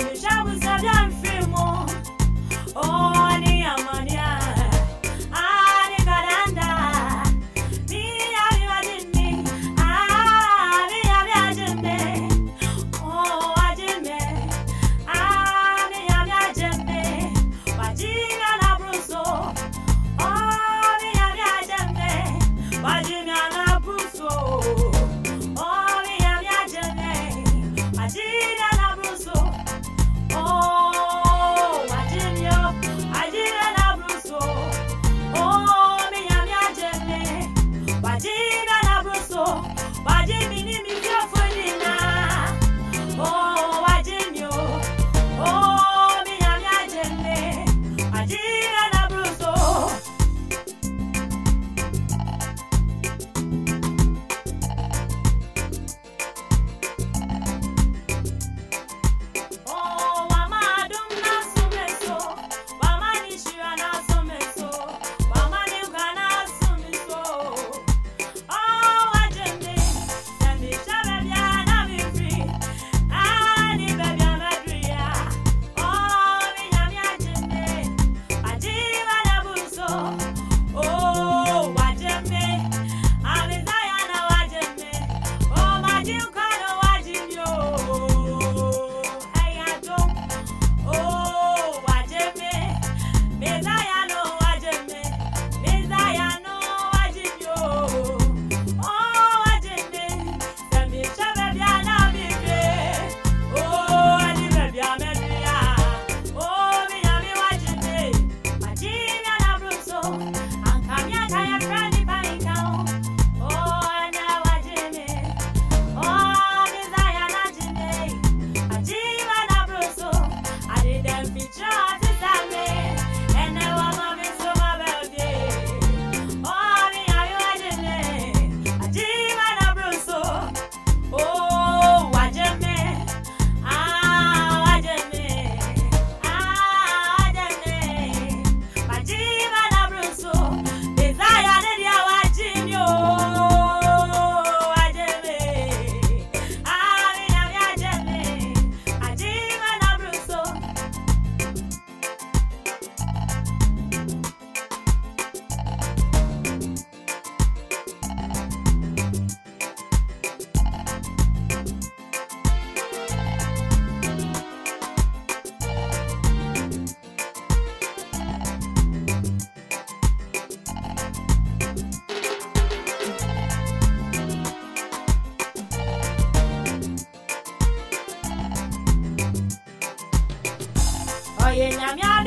Georgia. Jimmy, Jimmy. en la mía